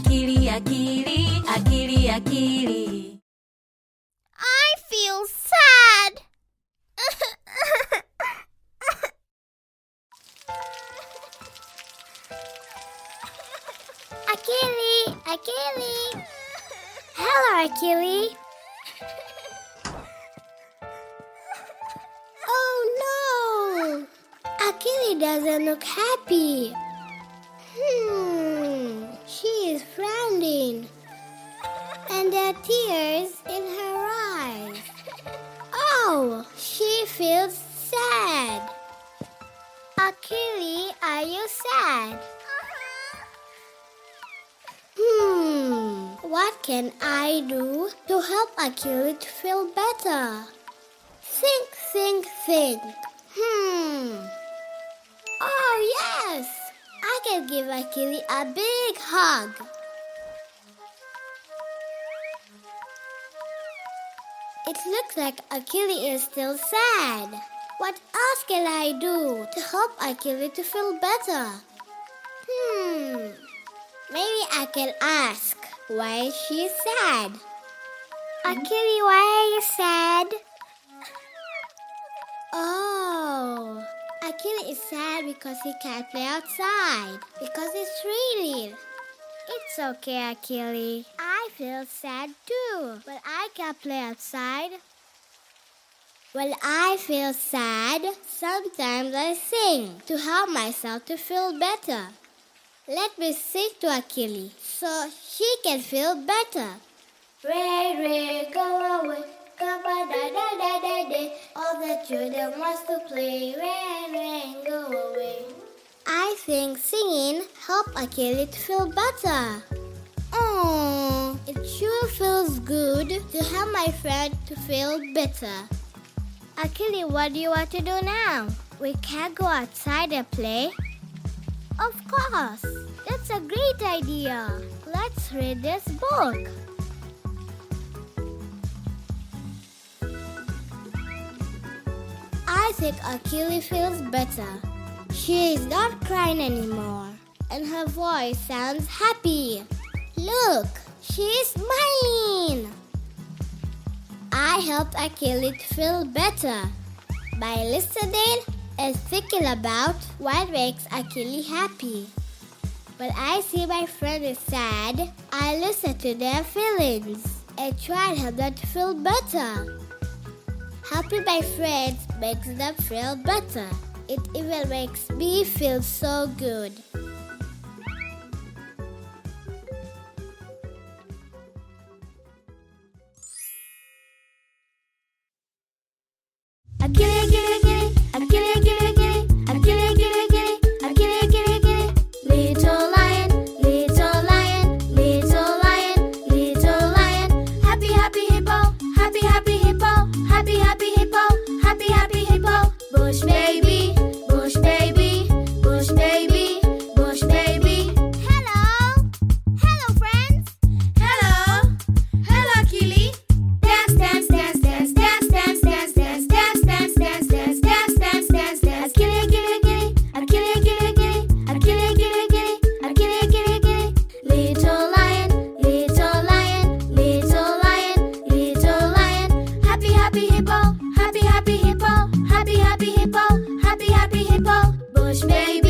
Akili, akili, akili, akili. I feel sad. Akili, Akili. Hello, Akili. Oh no! Akili doesn't look happy. Hmm, she is frowning. And there are tears in her eyes. Oh, she feels sad. Akili, are you sad? Hmm, what can I do to help Akili to feel better? Think, think, think. Hmm. Oh, yes! I can give Akili a big hug. It looks like Akili is still sad. What else can I do to help Akili to feel better? Hmm. Maybe I can ask why she's sad. Akili, why are you sad? Oh, Akili is sad because he can't play outside because it's raining. It's okay, Akili. I feel sad too, but I can't play outside. When I feel sad, sometimes I sing to help myself to feel better. Let me sing to Akili so she can feel better. Ray, ray, go away. Kappa, da, da, da, da, da. All the children wants to play. Go away. I think singing help Akili to feel better. Oh, it sure feels good to help my friend to feel better. Akili, what do you want to do now? We can't go outside and play. Of course, that's a great idea. Let's read this book. I think Akili feels better. She is not crying anymore, and her voice sounds happy. Look, she is smiling. I helped to feel better by listening and thinking about what makes Akili happy. When I see my friend is sad, I listen to their feelings and try to help them to feel better. Helping my friends makes them feel better. It even makes me feel so good. push, baby.